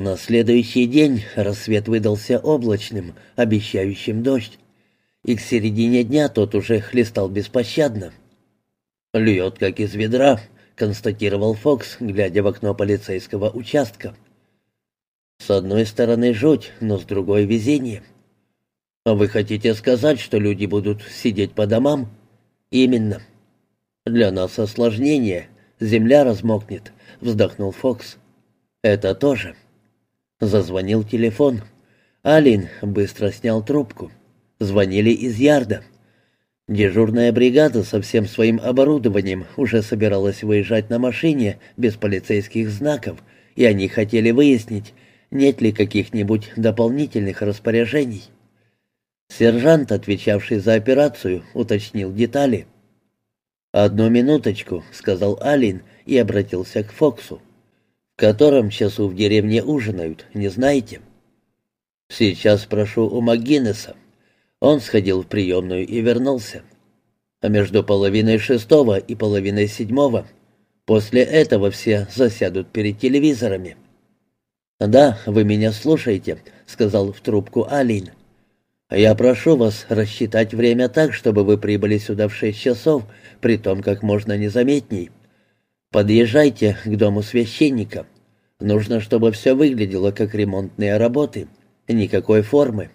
На следующий день рассвет выдался облачным, обещающим дождь, и к середине дня тот уже хлестал беспощадно. «Льет, как из ведра», — констатировал Фокс, глядя в окно полицейского участка. «С одной стороны жуть, но с другой — везение». «А вы хотите сказать, что люди будут сидеть по домам?» «Именно». «Для нас осложнение. Земля размокнет», — вздохнул Фокс. «Это тоже». Зазвонил телефон. Алин быстро снял трубку. Звонили из Ярда. Дежурная бригада со всем своим оборудованием уже собиралась выезжать на машине без полицейских знаков, и они хотели выяснить, нет ли каких-нибудь дополнительных распоряжений. Сержант, отвечавший за операцию, уточнил детали. «Одну минуточку», — сказал Алин и обратился к Фоксу котором часу в деревне ужинают, не знаете?» «Сейчас прошу у МакГиннеса». Он сходил в приемную и вернулся. А между половиной шестого и половиной седьмого после этого все засядут перед телевизорами. «Да, вы меня слушаете», — сказал в трубку Алин. «Я прошу вас рассчитать время так, чтобы вы прибыли сюда в шесть часов, при том как можно незаметней. Подъезжайте к дому священника. Нужно, чтобы все выглядело как ремонтные работы. Никакой формы.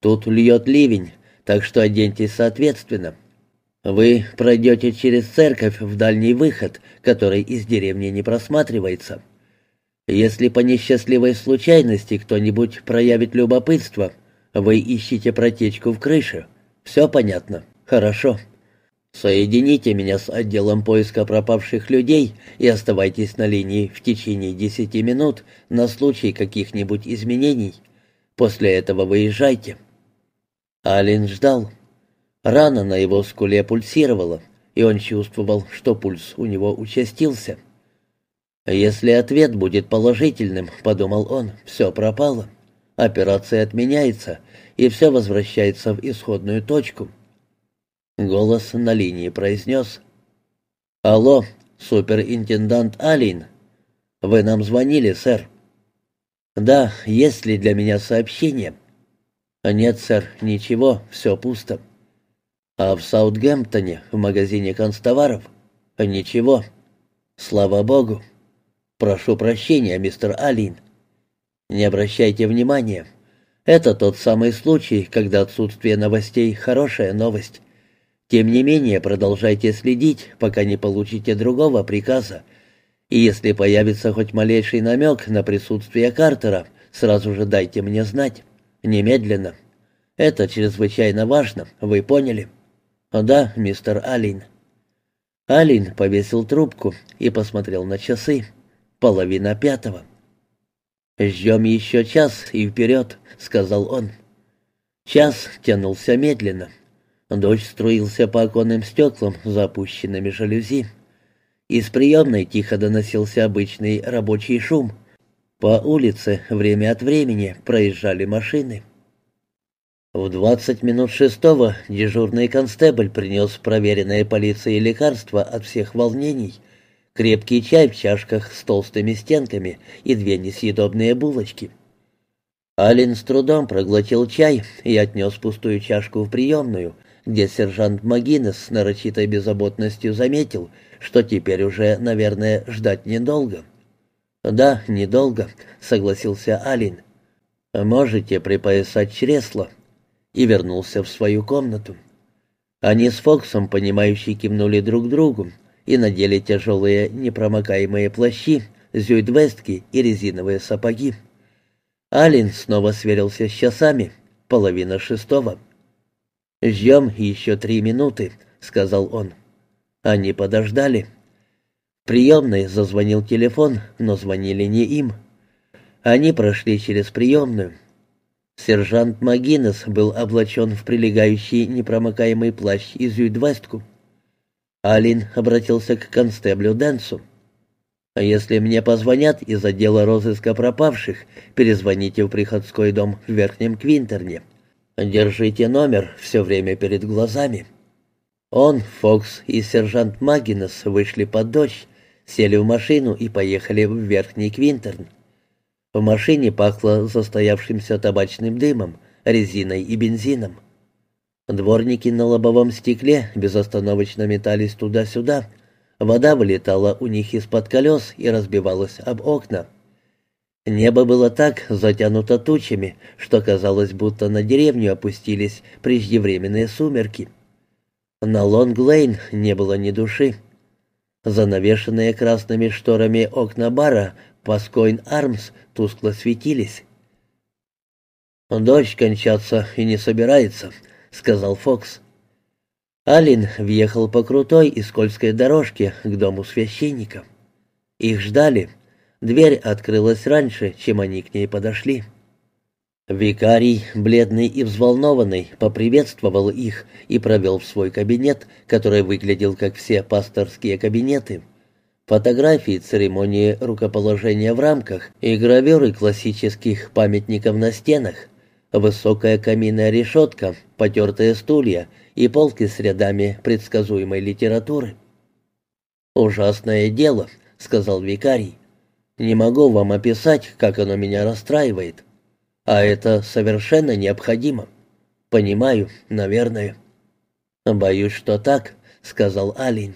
Тут льет ливень, так что оденьтесь соответственно. Вы пройдете через церковь в дальний выход, который из деревни не просматривается. Если по несчастливой случайности кто-нибудь проявит любопытство, вы ищете протечку в крыше. Все понятно? Хорошо. Соедините меня с отделом поиска пропавших людей и оставайтесь на линии в течение десяти минут на случай каких-нибудь изменений. После этого выезжайте». Алин ждал. Рана на его скуле пульсировала, и он чувствовал, что пульс у него участился. «Если ответ будет положительным, — подумал он, — все пропало. Операция отменяется, и все возвращается в исходную точку». Голос на линии произнес. «Алло, суперинтендант Алин. Вы нам звонили, сэр?» «Да, есть ли для меня сообщение?» «Нет, сэр, ничего, все пусто». «А в Саутгемптоне, в магазине констоваров?» «Ничего. Слава богу. Прошу прощения, мистер Алин. Не обращайте внимания. Это тот самый случай, когда отсутствие новостей — хорошая новость». Тем не менее, продолжайте следить, пока не получите другого приказа. И если появится хоть малейший намек на присутствие Картера, сразу же дайте мне знать. Немедленно. Это чрезвычайно важно, вы поняли? Да, мистер Алин. Алин повесил трубку и посмотрел на часы. Половина пятого. «Ждем еще час и вперед», — сказал он. Час тянулся медленно. Дождь струился по оконным стеклам за опущенными жалюзи. Из приемной тихо доносился обычный рабочий шум. По улице время от времени проезжали машины. В двадцать минут шестого дежурный констебль принес проверенное полицией лекарства от всех волнений, крепкий чай в чашках с толстыми стенками и две несъедобные булочки. Алин с трудом проглотил чай и отнес пустую чашку в приемную, где сержант Магинес с нарочитой беззаботностью заметил, что теперь уже, наверное, ждать недолго. «Да, недолго», — согласился Алин. «Можете припоясать чресло». И вернулся в свою комнату. Они с Фоксом, понимающие, кивнули друг другу и надели тяжелые непромокаемые плащи, зюйдвестки и резиновые сапоги. Алин снова сверился с часами, половина шестого. «Ждем еще три минуты», — сказал он. Они подождали. В приемной зазвонил телефон, но звонили не им. Они прошли через приемную. Сержант Магинес был облачен в прилегающий непромокаемый плащ и зюйдвестку. Алин обратился к констеблю Дэнсу. «А если мне позвонят из отдела розыска пропавших, перезвоните в приходской дом в Верхнем Квинтерне. Держите номер все время перед глазами». Он, Фокс и сержант Магинес вышли под дождь, сели в машину и поехали в Верхний Квинтерн. В машине пахло застоявшимся табачным дымом, резиной и бензином. Дворники на лобовом стекле безостановочно метались туда-сюда. Вода вылетала у них из-под колес и разбивалась об окна. Небо было так затянуто тучами, что казалось, будто на деревню опустились преждевременные сумерки. На Лонг-Лейн не было ни души. Занавешенные красными шторами окна бара Паскойн Армс тускло светились. «Дождь кончаться и не собирается», — сказал Фокс. Алин въехал по крутой и скользкой дорожке к дому священника. Их ждали. Дверь открылась раньше, чем они к ней подошли. Викарий, бледный и взволнованный, поприветствовал их и провел в свой кабинет, который выглядел как все пасторские кабинеты. Фотографии церемонии рукоположения в рамках и гравюры классических памятников на стенах, высокая каминная решетка, потертые стулья и полки с рядами предсказуемой литературы. «Ужасное дело», — сказал викарий. «Не могу вам описать, как оно меня расстраивает». А это совершенно необходимо. Понимаю, наверное. Боюсь, что так, сказал Алин.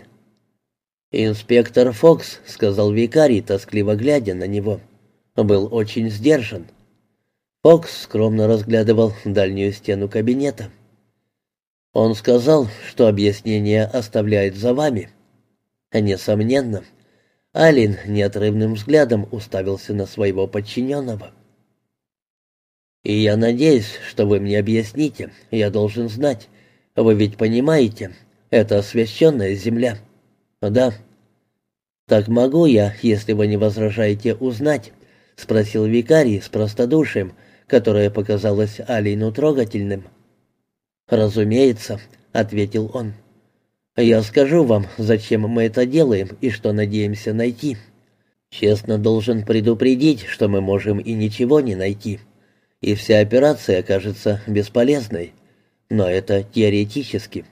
Инспектор Фокс, сказал викарий, тоскливо глядя на него, был очень сдержан. Фокс скромно разглядывал дальнюю стену кабинета. Он сказал, что объяснение оставляет за вами. Несомненно. Алин неотрывным взглядом уставился на своего подчиненного. И я надеюсь, что вы мне объясните. Я должен знать. Вы ведь понимаете, это освященная земля. Да. Так могу я, если вы не возражаете, узнать? Спросил викарий с простодушием, которое показалось Алину трогательным. «Разумеется», — ответил он. «Я скажу вам, зачем мы это делаем и что надеемся найти. Честно должен предупредить, что мы можем и ничего не найти и вся операция окажется бесполезной. Но это теоретически.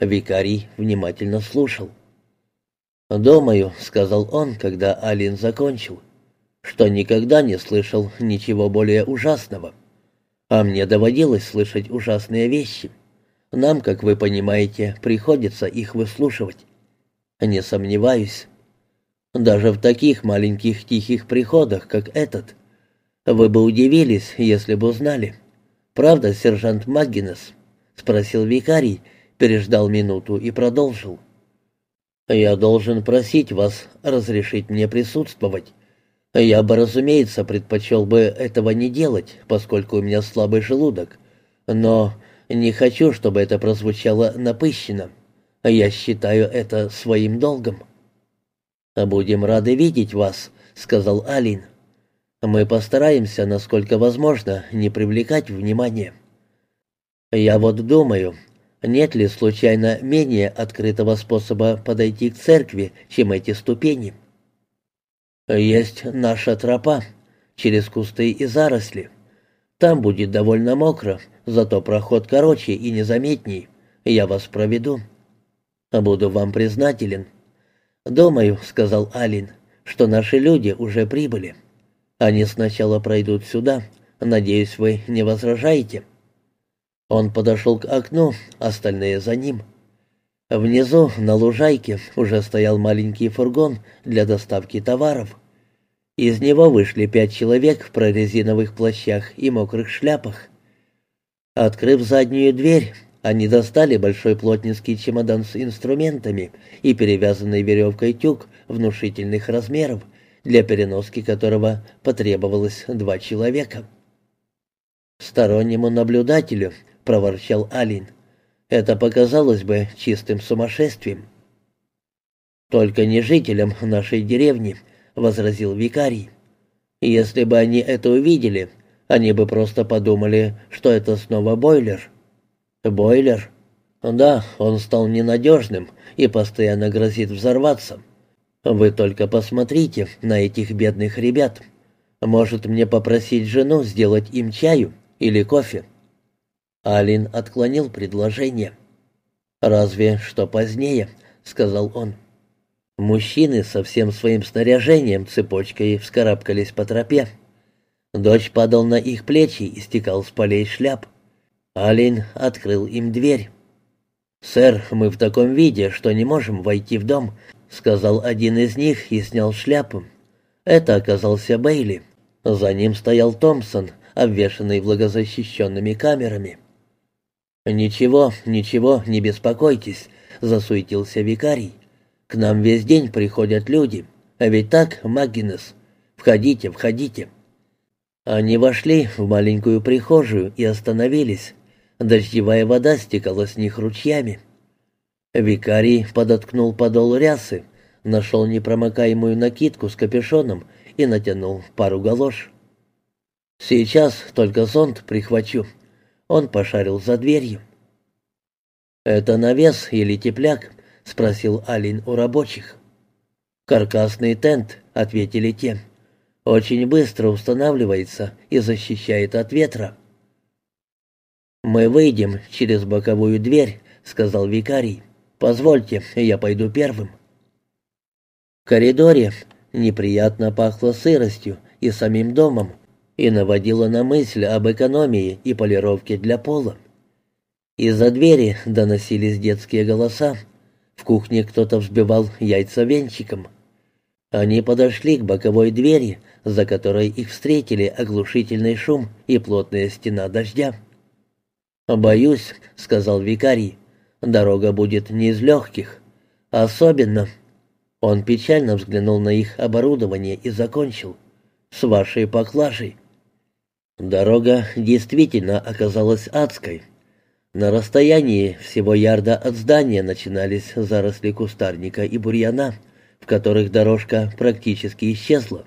Викарий внимательно слушал. «Думаю», — сказал он, когда Алин закончил, «что никогда не слышал ничего более ужасного. А мне доводилось слышать ужасные вещи. Нам, как вы понимаете, приходится их выслушивать. Не сомневаюсь. Даже в таких маленьких тихих приходах, как этот, вы бы удивились, если бы узнали. Правда, сержант Маггинес? спросил викарий, переждал минуту и продолжил. Я должен просить вас разрешить мне присутствовать. Я бы, разумеется, предпочел бы этого не делать, поскольку у меня слабый желудок. Но не хочу, чтобы это прозвучало напыщенно. Я считаю это своим долгом. «Будем рады видеть вас», — сказал Алин. Мы постараемся, насколько возможно, не привлекать внимания. Я вот думаю, нет ли случайно менее открытого способа подойти к церкви, чем эти ступени? Есть наша тропа через кусты и заросли. Там будет довольно мокро, зато проход короче и незаметней. Я вас проведу. Буду вам признателен. Думаю, сказал Алин, что наши люди уже прибыли. Они сначала пройдут сюда. Надеюсь, вы не возражаете». Он подошел к окну, остальные за ним. Внизу, на лужайке, уже стоял маленький фургон для доставки товаров. Из него вышли пять человек в прорезиновых плащах и мокрых шляпах. Открыв заднюю дверь, они достали большой плотницкий чемодан с инструментами и перевязанный веревкой тюк внушительных размеров, для переноски которого потребовалось два человека. «Стороннему наблюдателю», — проворчал Алин, — «это показалось бы чистым сумасшествием». «Только не жителям нашей деревни», — возразил викарий. «Если бы они это увидели, они бы просто подумали, что это снова бойлер». «Бойлер?» «Да, он стал ненадежным и постоянно грозит взорваться. Вы только посмотрите на этих бедных ребят. Может, мне попросить жену сделать им чаю или кофе?» Алин отклонил предложение. «Разве что позднее», — сказал он. Мужчины со всем своим снаряжением цепочкой вскарабкались по тропе. Дождь падал на их плечи и стекал с полей шляп. Алин открыл им дверь. «Сэр, мы в таком виде, что не можем войти в дом», — сказал один из них и снял шляпу. Это оказался Бейли. За ним стоял Томпсон, обвешанный влагозащищенными камерами. «Ничего, ничего, не беспокойтесь», — засуетился викарий. «К нам весь день приходят люди. А ведь так, Магинес? Входите, входите». Они вошли в маленькую прихожую и остановились. Дождевая вода стекала с них ручьями. Викарий подоткнул подол рясы, нашел непромокаемую накидку с капюшоном и натянул пару галош. «Сейчас только зонт прихвачу». Он пошарил за дверью. «Это навес или тепляк?» — спросил Алин у рабочих. «Каркасный тент», — ответили те. «Очень быстро устанавливается и защищает от ветра». «Мы выйдем через боковую дверь», — сказал викарий. «Позвольте, я пойду первым». В коридоре неприятно пахло сыростью и самим домом, и наводило на мысль об экономии и полировке для пола. Из-за двери доносились детские голоса. В кухне кто-то взбивал яйца венчиком. Они подошли к боковой двери, за которой их встретили оглушительный шум и плотная стена дождя. «Боюсь», — сказал викарий, — «дорога будет не из легких. Особенно...» Он печально взглянул на их оборудование и закончил. «С вашей поклажей». Дорога действительно оказалась адской. На расстоянии всего ярда от здания начинались заросли кустарника и бурьяна, в которых дорожка практически исчезла.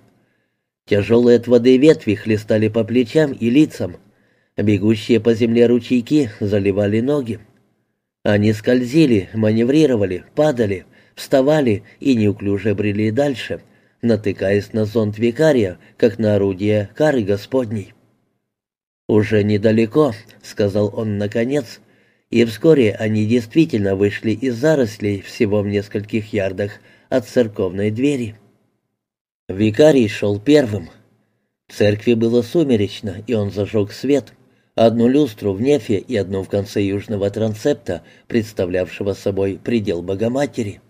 Тяжелые от воды ветви хлестали по плечам и лицам. Бегущие по земле ручейки заливали ноги. Они скользили, маневрировали, падали, вставали и неуклюже брели дальше, натыкаясь на зонт викария, как на орудие кары Господней. «Уже недалеко», — сказал он наконец, и вскоре они действительно вышли из зарослей всего в нескольких ярдах от церковной двери. Викарий шел первым. В церкви было сумеречно, и он зажег свет. Одну люстру в нефе и одну в конце южного трансепта, представлявшего собой предел Богоматери.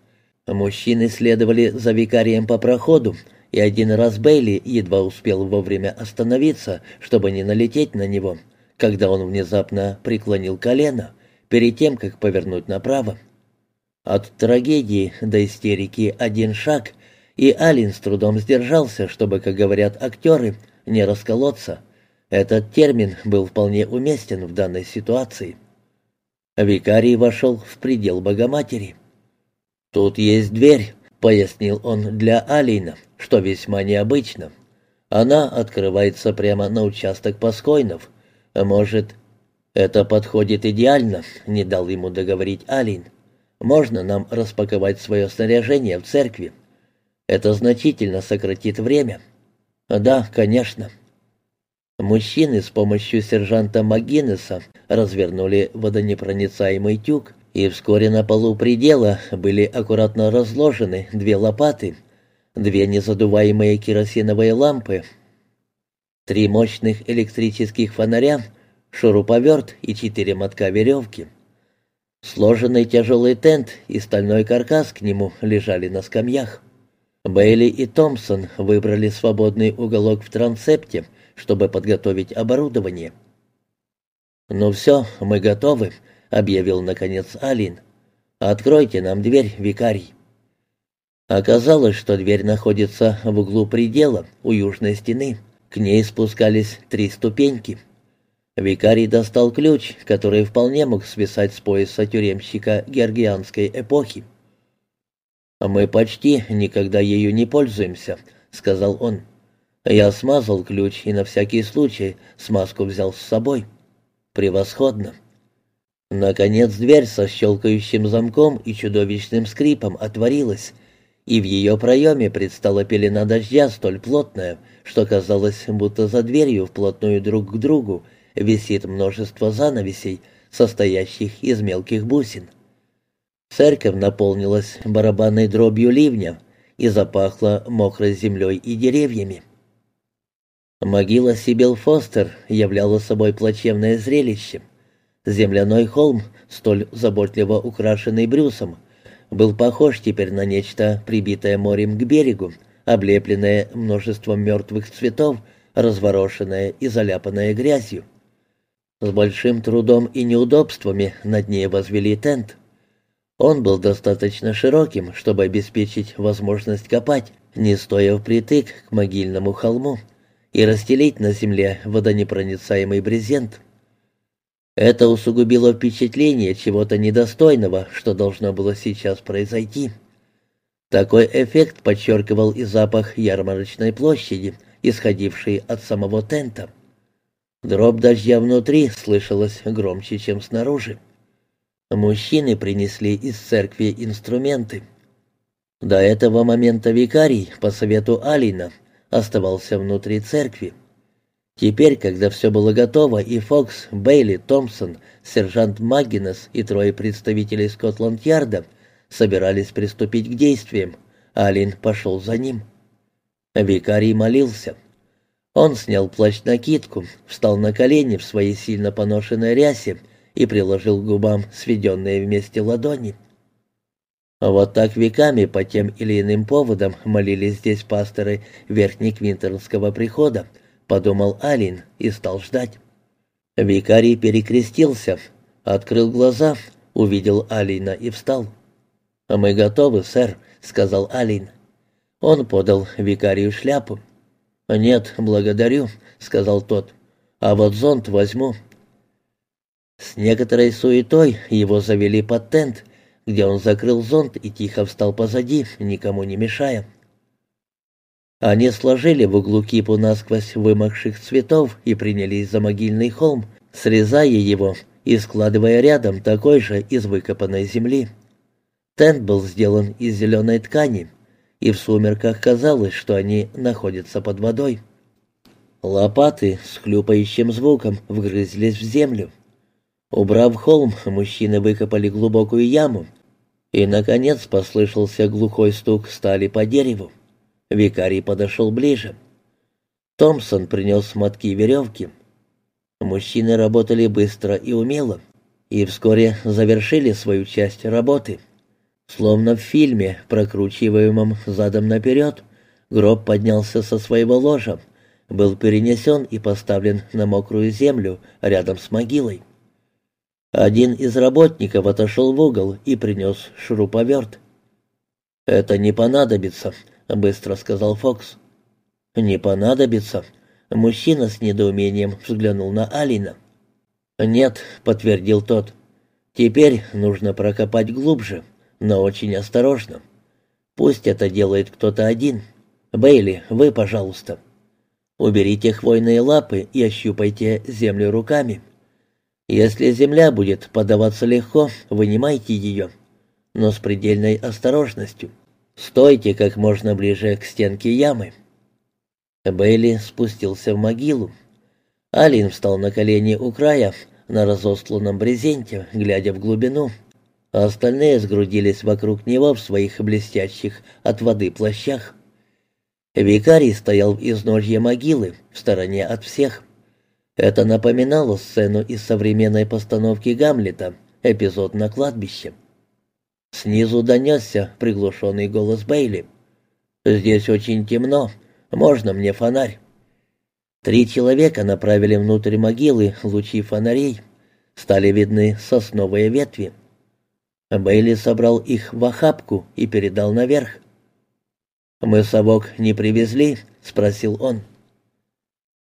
Мужчины следовали за викарием по проходу, и один раз Бейли едва успел вовремя остановиться, чтобы не налететь на него, когда он внезапно преклонил колено перед тем, как повернуть направо. От трагедии до истерики один шаг, и Алин с трудом сдержался, чтобы, как говорят актеры, не расколоться. Этот термин был вполне уместен в данной ситуации. Викарий вошел в предел Богоматери. «Тут есть дверь», — пояснил он для Алина что весьма необычно. Она открывается прямо на участок Паскойнов. Может, это подходит идеально, не дал ему договорить Алин. Можно нам распаковать свое снаряжение в церкви. Это значительно сократит время. Да, конечно. Мужчины с помощью сержанта Магинеса развернули водонепроницаемый тюк, и вскоре на полу предела были аккуратно разложены две лопаты — две незадуваемые керосиновые лампы, три мощных электрических фонаря, шуруповерт и четыре мотка веревки. Сложенный тяжелый тент и стальной каркас к нему лежали на скамьях. Бейли и Томпсон выбрали свободный уголок в трансепте, чтобы подготовить оборудование. «Ну все, мы готовы», — объявил наконец Алин. «Откройте нам дверь, викарий». Оказалось, что дверь находится в углу предела, у южной стены. К ней спускались три ступеньки. Викарий достал ключ, который вполне мог свисать с пояса тюремщика георгианской эпохи. «Мы почти никогда ею не пользуемся», — сказал он. «Я смазал ключ и на всякий случай смазку взял с собой». «Превосходно». Наконец дверь со щелкающим замком и чудовищным скрипом отворилась, и в ее проеме предстала пелена дождя столь плотная, что казалось, будто за дверью вплотную друг к другу висит множество занавесей, состоящих из мелких бусин. Церковь наполнилась барабанной дробью ливня и запахла мокрой землей и деревьями. Могила Сибил Фостер являла собой плачевное зрелище. Земляной холм, столь заботливо украшенный брюсом, был похож теперь на нечто, прибитое морем к берегу, облепленное множеством мертвых цветов, разворошенное и заляпанное грязью. С большим трудом и неудобствами над ней возвели тент. Он был достаточно широким, чтобы обеспечить возможность копать, не стоя впритык к могильному холму, и расстелить на земле водонепроницаемый брезент. Это усугубило впечатление чего-то недостойного, что должно было сейчас произойти. Такой эффект подчеркивал и запах ярмарочной площади, исходивший от самого тента. Дробь дождя внутри слышалась громче, чем снаружи. Мужчины принесли из церкви инструменты. До этого момента викарий, по совету Алина, оставался внутри церкви. Теперь, когда все было готово, и Фокс, Бейли, Томпсон, сержант Маггинес и трое представителей Скотланд-Ярда собирались приступить к действиям, Алин пошел за ним. Викарий молился. Он снял плащ-накидку, встал на колени в своей сильно поношенной рясе и приложил к губам сведенные вместе ладони. Вот так веками по тем или иным поводам молились здесь пасторы Верхнеквинтернского прихода, подумал Алин и стал ждать. Викарий перекрестился, открыл глаза, увидел Алина и встал. «Мы готовы, сэр», — сказал Алин. Он подал викарию шляпу. «Нет, благодарю», — сказал тот. «А вот зонт возьму». С некоторой суетой его завели под тент, где он закрыл зонт и тихо встал позади, никому не мешая. Они сложили в углу кипу насквозь вымокших цветов и принялись за могильный холм, срезая его и складывая рядом такой же из выкопанной земли. Тент был сделан из зеленой ткани — и в сумерках казалось, что они находятся под водой. Лопаты с хлюпающим звуком вгрызлись в землю. Убрав холм, мужчины выкопали глубокую яму, и, наконец, послышался глухой стук стали по дереву. Викарий подошел ближе. Томпсон принес мотки веревки. Мужчины работали быстро и умело, и вскоре завершили свою часть работы — Словно в фильме, прокручиваемом задом наперед, гроб поднялся со своего ложа, был перенесен и поставлен на мокрую землю рядом с могилой. Один из работников отошел в угол и принес шуруповерт. «Это не понадобится», — быстро сказал Фокс. «Не понадобится». Мужчина с недоумением взглянул на Алина. «Нет», — подтвердил тот. «Теперь нужно прокопать глубже но очень осторожно. Пусть это делает кто-то один. Бейли, вы, пожалуйста. Уберите хвойные лапы и ощупайте землю руками. Если земля будет подаваться легко, вынимайте ее, но с предельной осторожностью. Стойте как можно ближе к стенке ямы. Бейли спустился в могилу. Алин встал на колени у края, на разостланном брезенте, глядя в глубину а остальные сгрудились вокруг него в своих блестящих от воды плащах. Викарий стоял в изножье могилы, в стороне от всех. Это напоминало сцену из современной постановки «Гамлета», эпизод на кладбище. Снизу донесся приглушенный голос Бейли. «Здесь очень темно. Можно мне фонарь?» Три человека направили внутрь могилы лучи фонарей. Стали видны сосновые ветви. Бейли собрал их в охапку и передал наверх. «Мы совок не привезли?» — спросил он.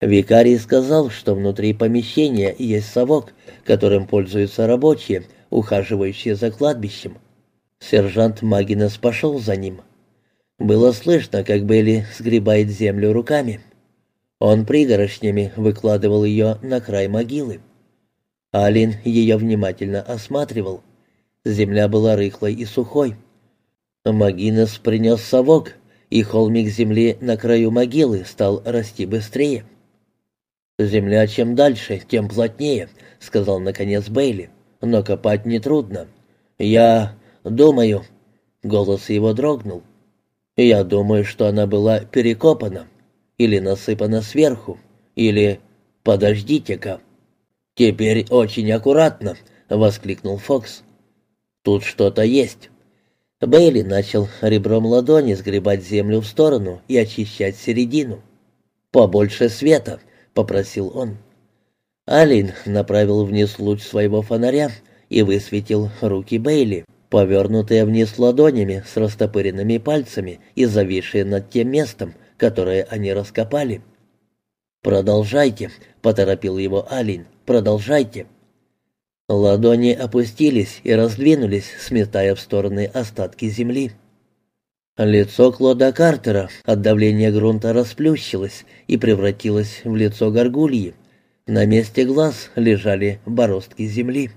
Викарий сказал, что внутри помещения есть совок, которым пользуются рабочие, ухаживающие за кладбищем. Сержант Магинес пошел за ним. Было слышно, как Бейли сгребает землю руками. Он пригорошнями выкладывал ее на край могилы. Алин ее внимательно осматривал. Земля была рыхлой и сухой. Магинес принес совок, и холмик земли на краю могилы стал расти быстрее. «Земля чем дальше, тем плотнее», — сказал наконец Бейли. «Но копать нетрудно. Я думаю...» Голос его дрогнул. «Я думаю, что она была перекопана или насыпана сверху, Или «Подождите-ка». «Теперь очень аккуратно», — воскликнул Фокс. «Тут что-то есть». Бейли начал ребром ладони сгребать землю в сторону и очищать середину. «Побольше света», — попросил он. Алин направил вниз луч своего фонаря и высветил руки Бейли, повернутые вниз ладонями с растопыренными пальцами и зависшие над тем местом, которое они раскопали. «Продолжайте», — поторопил его Алин, — «продолжайте». Ладони опустились и раздвинулись, сметая в стороны остатки земли. Лицо Клода Картера от давления грунта расплющилось и превратилось в лицо горгульи. На месте глаз лежали бороздки земли.